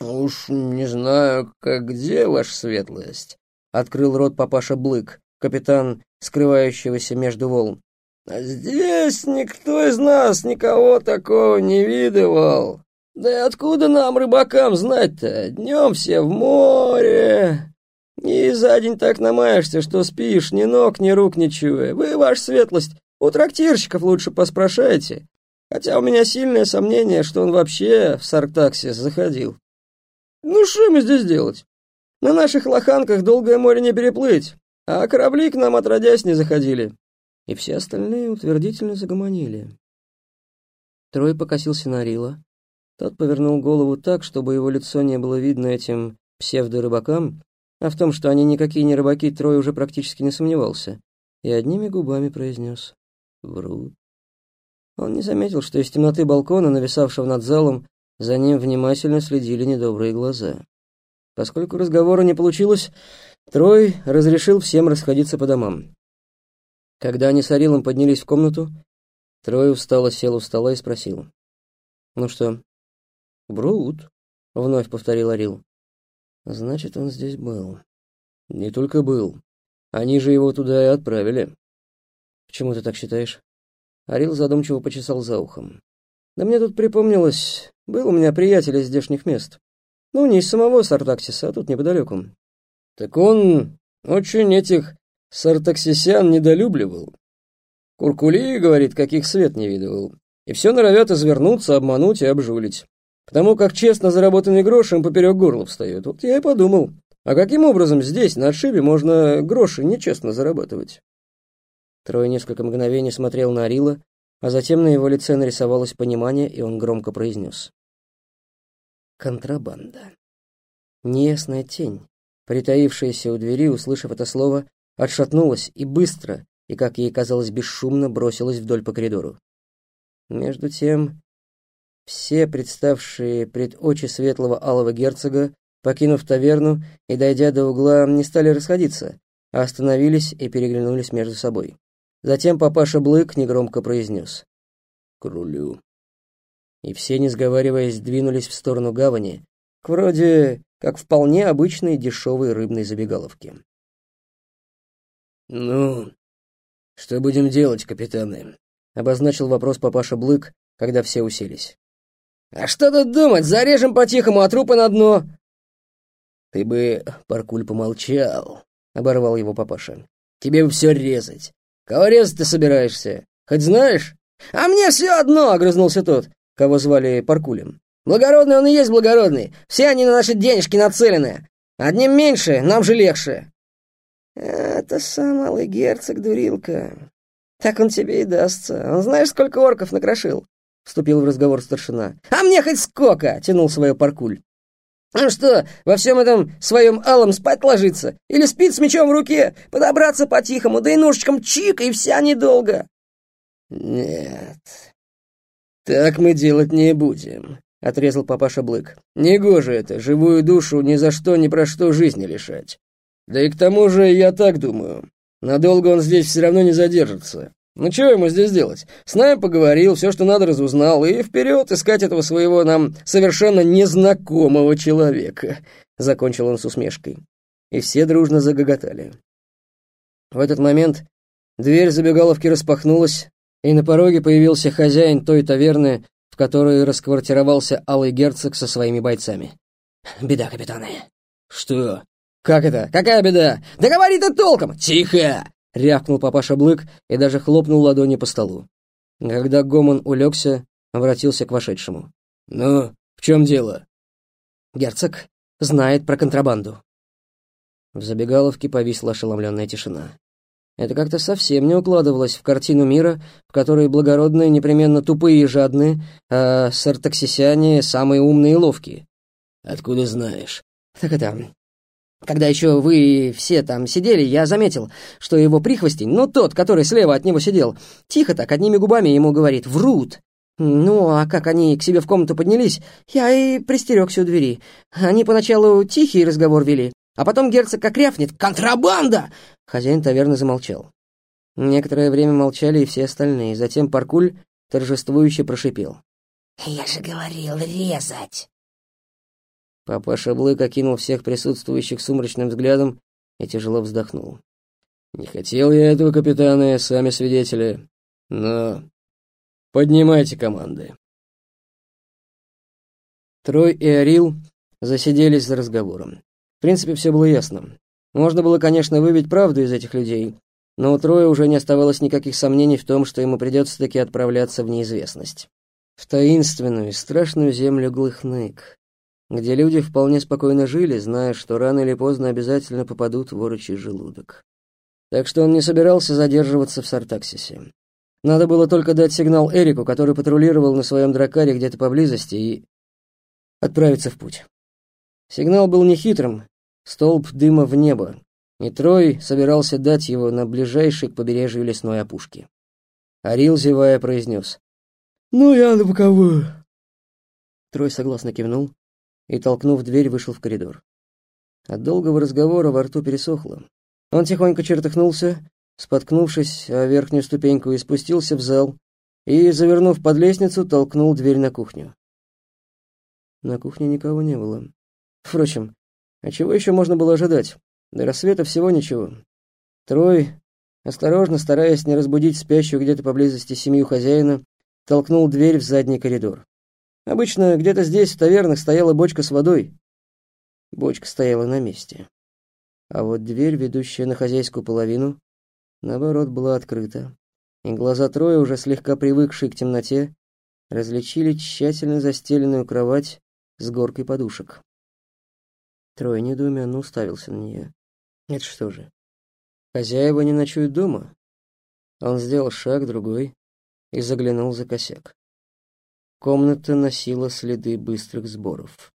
«Уж не знаю, как где, ваша светлость», — открыл рот папаша Блык, капитан скрывающегося между волн. «А здесь никто из нас никого такого не видывал. Да и откуда нам, рыбакам, знать-то? Днем все в море. И за день так намаешься, что спишь, ни ног, ни рук не чуя. Вы, ваша светлость, у трактирщиков лучше поспрашайте. Хотя у меня сильное сомнение, что он вообще в Сарктаксис заходил. Ну что ему здесь делать? На наших лоханках долгое море не переплыть, а корабли к нам отродясь не заходили. И все остальные утвердительно загомонили. Трой покосился на Рила. Тот повернул голову так, чтобы его лицо не было видно этим псевдорыбакам, а в том, что они никакие не рыбаки, Трой уже практически не сомневался, и одними губами произнес «Врут». Он не заметил, что из темноты балкона, нависавшего над залом, за ним внимательно следили недобрые глаза. Поскольку разговора не получилось, Трой разрешил всем расходиться по домам. Когда они с Арилом поднялись в комнату, Трой устало сел у стола и спросил. «Ну что?» «Брут», — вновь повторил Арил. «Значит, он здесь был». «Не только был. Они же его туда и отправили». «Почему ты так считаешь?» Арил задумчиво почесал за ухом. «Да мне тут припомнилось, был у меня приятель из здешних мест. Ну, не из самого Сартаксиса, а тут неподалеку. Так он очень этих сартаксисян недолюбливал. Куркули, говорит, каких свет не видывал. И все норовят извернуться, обмануть и обжулить. Потому как честно заработанный грош им поперек горла встает. Вот я и подумал, а каким образом здесь, на отшибе, можно гроши нечестно зарабатывать? Трой несколько мгновений смотрел на Арила, а затем на его лице нарисовалось понимание, и он громко произнес. Контрабанда. Неясная тень, притаившаяся у двери, услышав это слово, отшатнулась и быстро, и, как ей казалось, бесшумно бросилась вдоль по коридору. Между тем, все представшие пред очи светлого алого герцога, покинув таверну и дойдя до угла, не стали расходиться, а остановились и переглянулись между собой. Затем папаша Блык негромко произнес «К рулю» и все, не сговариваясь, двинулись в сторону гавани, к вроде как вполне обычной дешевой рыбной забегаловки. «Ну, что будем делать, капитаны?» — обозначил вопрос папаша Блык, когда все уселись. «А что тут думать? Зарежем по-тихому, а трупы на дно!» «Ты бы, Паркуль, помолчал», — оборвал его папаша. «Тебе бы все резать. Кого резать ты собираешься? Хоть знаешь?» «А мне все одно!» — огрызнулся тот кого звали Паркулем. «Благородный он и есть благородный. Все они на наши денежки нацелены. Одним меньше, нам же легче». «Это сам малый герцог, дурилка. Так он тебе и дастся. Он знаешь, сколько орков накрошил?» Вступил в разговор старшина. «А мне хоть сколько!» — тянул свое Паркуль. «Ну что, во всем этом своем алом спать ложиться? Или спит с мечом в руке? Подобраться по-тихому, да и ножичком чик, и вся недолго!» «Нет, «Так мы делать не будем», — отрезал папаша Блык. «Негоже это, живую душу ни за что, ни про что жизни лишать. Да и к тому же, я так думаю, надолго он здесь все равно не задержится. Ну чего ему здесь делать? С нами поговорил, все, что надо, разузнал, и вперед искать этого своего нам совершенно незнакомого человека», — закончил он с усмешкой. И все дружно загоготали. В этот момент дверь забегаловки распахнулась, и на пороге появился хозяин той таверны, в которой расквартировался Алый Герцог со своими бойцами. «Беда, капитаны». «Что? Как это? Какая беда? Да говори ты толком!» «Тихо!» — рявкнул папаша Блык и даже хлопнул ладони по столу. Когда Гомон улегся, обратился к вошедшему. «Ну, в чем дело?» «Герцог знает про контрабанду». В забегаловке повисла ошеломленная тишина. Это как-то совсем не укладывалось в картину мира, в которой благородные непременно тупые и жадные, а сартаксисяне самые умные и ловкие. Откуда знаешь? Так это... Когда еще вы все там сидели, я заметил, что его прихвостень, ну тот, который слева от него сидел, тихо так, одними губами ему говорит «врут». Ну, а как они к себе в комнату поднялись, я и пристерегся у двери. Они поначалу тихий разговор вели, а потом герцог как рявкнет «Контрабанда!» Хозяин таверны замолчал. Некоторое время молчали и все остальные. Затем Паркуль торжествующе прошипел. «Я же говорил резать!» Папаша Блык окинул всех присутствующих сумрачным взглядом и тяжело вздохнул. «Не хотел я этого, капитаны, сами свидетели, но поднимайте команды». Трой и Орил засиделись за разговором. В принципе, все было ясно. Можно было, конечно, выбить правду из этих людей, но у Троя уже не оставалось никаких сомнений в том, что ему придется таки отправляться в неизвестность. В таинственную и страшную землю Глыхнык, где люди вполне спокойно жили, зная, что рано или поздно обязательно попадут в орочий желудок. Так что он не собирался задерживаться в Сартаксисе. Надо было только дать сигнал Эрику, который патрулировал на своем дракаре где-то поблизости, и отправиться в путь. Сигнал был нехитрым, столб дыма в небо, и Трой собирался дать его на ближайшей к побережью лесной опушке. Арил, зевая, произнес. «Ну, я на боковую». Трой согласно кивнул и, толкнув дверь, вышел в коридор. От долгого разговора во рту пересохло. Он тихонько чертыхнулся, споткнувшись о верхнюю ступеньку, и спустился в зал, и, завернув под лестницу, толкнул дверь на кухню. На кухне никого не было. Впрочем, а чего еще можно было ожидать? До рассвета всего ничего. Трой, осторожно, стараясь не разбудить спящую где-то поблизости семью хозяина, толкнул дверь в задний коридор. Обычно где-то здесь, в тавернах, стояла бочка с водой. Бочка стояла на месте. А вот дверь, ведущая на хозяйскую половину, наоборот, была открыта. И глаза Троя, уже слегка привыкшие к темноте, различили тщательно застеленную кровать с горкой подушек. Трое недоуменно уставился на нее. Это что же, хозяева не ночуют дома? Он сделал шаг, другой, и заглянул за косяк. Комната носила следы быстрых сборов.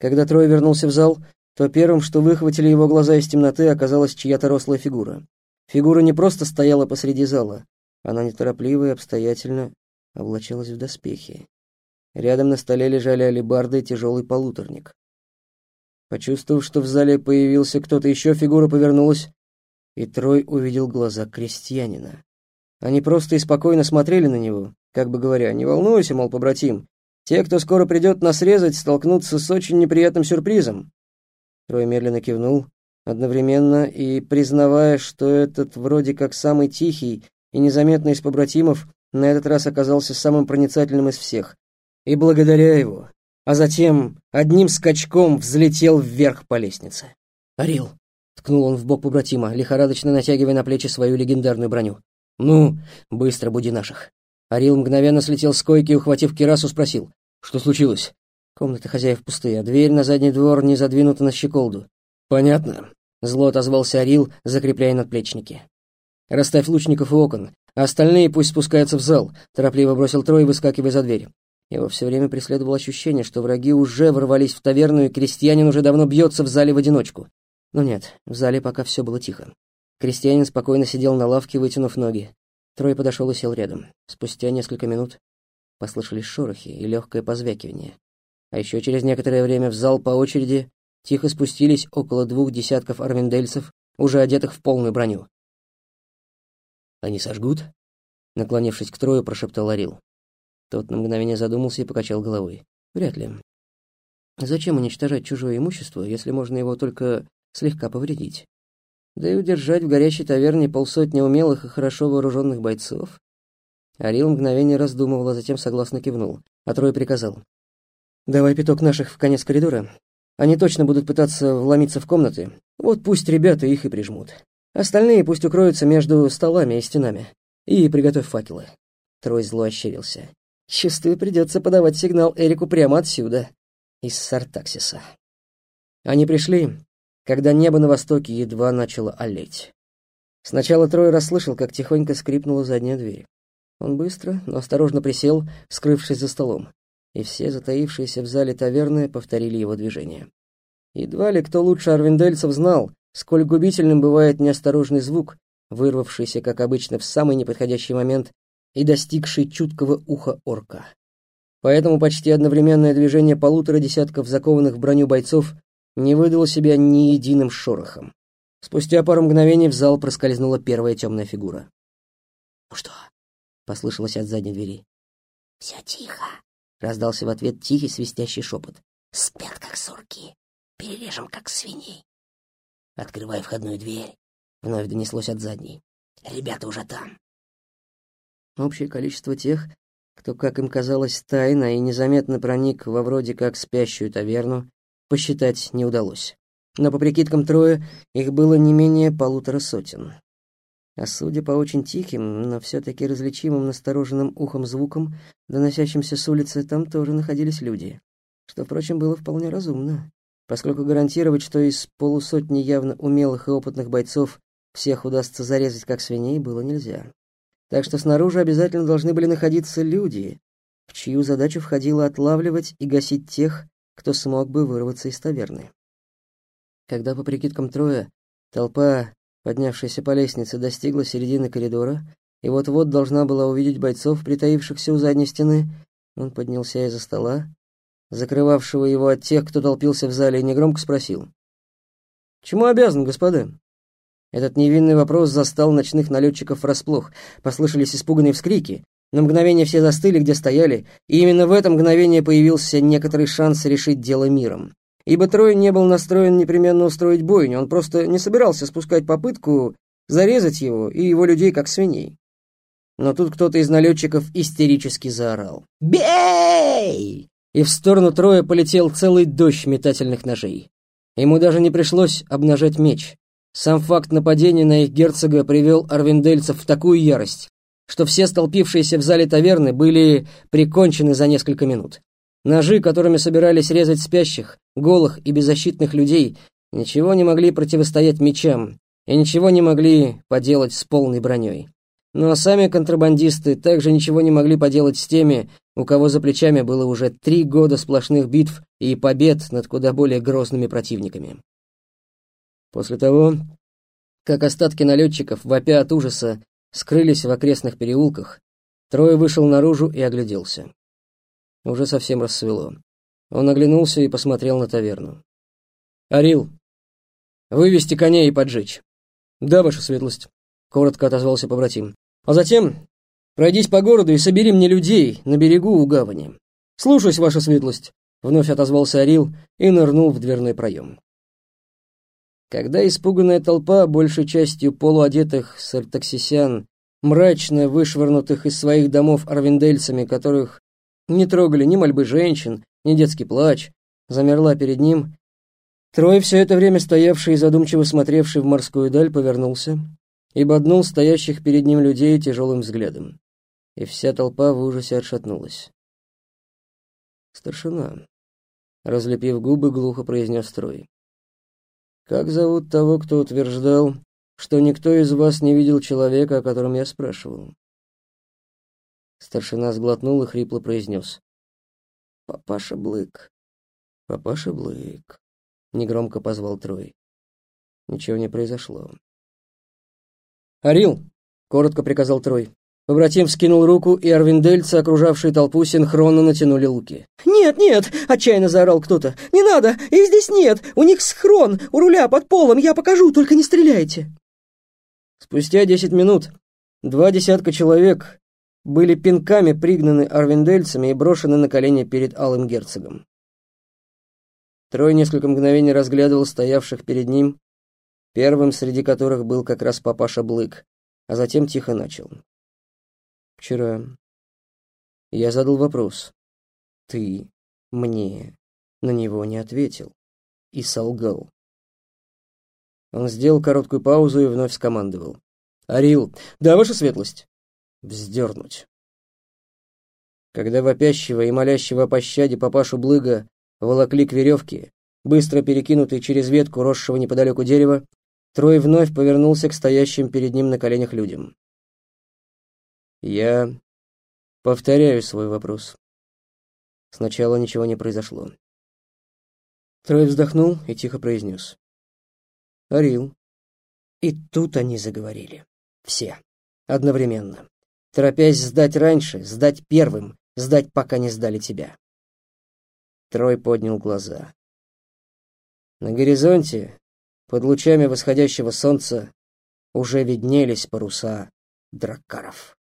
Когда Трой вернулся в зал, то первым, что выхватили его глаза из темноты, оказалась чья-то рослая фигура. Фигура не просто стояла посреди зала, она неторопливо и обстоятельно облачалась в доспехи. Рядом на столе лежали алебарды и тяжелый полуторник. Почувствовав, что в зале появился кто-то еще, фигура повернулась, и Трой увидел глаза крестьянина. Они просто и спокойно смотрели на него, как бы говоря, «Не волнуйся, мол, побратим, те, кто скоро придет нас резать, столкнутся с очень неприятным сюрпризом». Трой медленно кивнул, одновременно и признавая, что этот вроде как самый тихий и незаметный из побратимов на этот раз оказался самым проницательным из всех, и благодаря его, а затем одним скачком взлетел вверх по лестнице. «Орел!» — ткнул он в бок побратима, лихорадочно натягивая на плечи свою легендарную броню. «Ну, быстро буди наших!» Орел мгновенно слетел с койки и, ухватив кирасу, спросил. «Что случилось?» Комната хозяев пустые, а дверь на задний двор не задвинута на щеколду. «Понятно», — зло отозвался Орил, закрепляя надплечники. «Расставь лучников у окон, а остальные пусть спускаются в зал», — торопливо бросил Трой, выскакивая за дверь. Его все время преследовало ощущение, что враги уже ворвались в таверну, и крестьянин уже давно бьется в зале в одиночку. Но нет, в зале пока все было тихо. Крестьянин спокойно сидел на лавке, вытянув ноги. Трой подошел и сел рядом. Спустя несколько минут послышались шорохи и легкое позвякивание. А еще через некоторое время в зал по очереди тихо спустились около двух десятков арвиндельцев, уже одетых в полную броню. «Они сожгут?» Наклонившись к Трою, прошептал Орил. Тот на мгновение задумался и покачал головой. Вряд ли. Зачем уничтожать чужое имущество, если можно его только слегка повредить? Да и удержать в горящей таверне полсотни умелых и хорошо вооруженных бойцов? Арил мгновение раздумывал, а затем согласно кивнул, а Трой приказал. «Давай пяток наших в конец коридора. Они точно будут пытаться вломиться в комнаты. Вот пусть ребята их и прижмут. Остальные пусть укроются между столами и стенами. И приготовь факелы». Трой зло ощерился. Чувствую, придется подавать сигнал Эрику прямо отсюда, из Сартаксиса. Они пришли, когда небо на востоке едва начало олеть. Сначала Трой расслышал, как тихонько скрипнула задняя дверь. Он быстро, но осторожно присел, скрывшись за столом, и все затаившиеся в зале таверны повторили его движение. Едва ли кто лучше арвиндельцев знал, сколь губительным бывает неосторожный звук, вырвавшийся, как обычно, в самый неподходящий момент и достигший чуткого уха орка. Поэтому почти одновременное движение полутора десятков закованных в броню бойцов не выдало себя ни единым шорохом. Спустя пару мгновений в зал проскользнула первая темная фигура. «Ну что?» — послышалось от задней двери. «Все тихо», — раздался в ответ тихий свистящий шепот. Спят, как сурки. Перережем, как свиней. Открывай входную дверь. Вновь донеслось от задней. Ребята уже там. Общее количество тех, кто, как им казалось, тайно и незаметно проник во вроде как спящую таверну, посчитать не удалось. Но по прикидкам трое их было не менее полутора сотен. А судя по очень тихим, но все-таки различимым настороженным ухом звукам, доносящимся с улицы, там тоже находились люди. Что, впрочем, было вполне разумно, поскольку гарантировать, что из полусотни явно умелых и опытных бойцов всех удастся зарезать как свиней, было нельзя. Так что снаружи обязательно должны были находиться люди, в чью задачу входило отлавливать и гасить тех, кто смог бы вырваться из таверны. Когда, по прикидкам Троя, толпа, поднявшаяся по лестнице, достигла середины коридора и вот-вот должна была увидеть бойцов, притаившихся у задней стены, он поднялся из-за стола, закрывавшего его от тех, кто толпился в зале, и негромко спросил. «Чему обязан, господа?» Этот невинный вопрос застал ночных налетчиков врасплох. Послышались испуганные вскрики. На мгновение все застыли, где стояли, и именно в это мгновение появился некоторый шанс решить дело миром. Ибо Трой не был настроен непременно устроить бойню, он просто не собирался спускать попытку зарезать его и его людей как свиней. Но тут кто-то из налетчиков истерически заорал. «Бей!» И в сторону Троя полетел целый дождь метательных ножей. Ему даже не пришлось обнажать меч. Сам факт нападения на их герцога привел арвиндельцев в такую ярость, что все столпившиеся в зале таверны были прикончены за несколько минут. Ножи, которыми собирались резать спящих, голых и беззащитных людей, ничего не могли противостоять мечам и ничего не могли поделать с полной броней. Ну а сами контрабандисты также ничего не могли поделать с теми, у кого за плечами было уже три года сплошных битв и побед над куда более грозными противниками. После того, как остатки налетчиков, вопя от ужаса, скрылись в окрестных переулках, Трое вышел наружу и огляделся. Уже совсем рассвело. Он оглянулся и посмотрел на таверну. «Арил, вывести коней и поджечь». «Да, ваша светлость», — коротко отозвался побратим. «А затем пройдись по городу и собери мне людей на берегу у гавани». «Слушаюсь, ваша светлость», — вновь отозвался Арил и нырнул в дверной проем. Когда испуганная толпа, большей частью полуодетых сартаксисян, мрачно вышвырнутых из своих домов арвиндельцами, которых не трогали ни мольбы женщин, ни детский плач, замерла перед ним, Трой, все это время стоявший и задумчиво смотревший в морскую даль, повернулся и боднул стоящих перед ним людей тяжелым взглядом. И вся толпа в ужасе отшатнулась. «Старшина», — разлепив губы, глухо произнес Трой. Как зовут того, кто утверждал, что никто из вас не видел человека, о котором я спрашивал? Старшина сглотнул и хрипло произнес. «Папаша Блык». «Папаша Блык», — негромко позвал Трой. Ничего не произошло. «Арил!» — коротко приказал Трой. Побратим вскинул руку, и арвиндельцы, окружавшие толпу, синхронно натянули луки. «Нет, нет!» — отчаянно заорал кто-то. «Не надо! Их здесь нет! У них схрон! У руля под полом! Я покажу, только не стреляйте!» Спустя десять минут два десятка человек были пинками пригнаны арвиндельцами и брошены на колени перед алым герцогом. Трой несколько мгновений разглядывал стоявших перед ним, первым среди которых был как раз папаша Блык, а затем тихо начал. Вчера я задал вопрос. Ты мне на него не ответил и солгал. Он сделал короткую паузу и вновь скомандовал. «Арил, да, ваша светлость!» «Вздернуть!» Когда вопящего и молящего о пощаде папашу Блыга волокли к веревке, быстро перекинутой через ветку росшего неподалеку дерева, Трой вновь повернулся к стоящим перед ним на коленях людям. Я повторяю свой вопрос. Сначала ничего не произошло. Трой вздохнул и тихо произнес. Арил. И тут они заговорили. Все. Одновременно. Торопясь сдать раньше, сдать первым, сдать, пока не сдали тебя. Трой поднял глаза. На горизонте, под лучами восходящего солнца, уже виднелись паруса драккаров.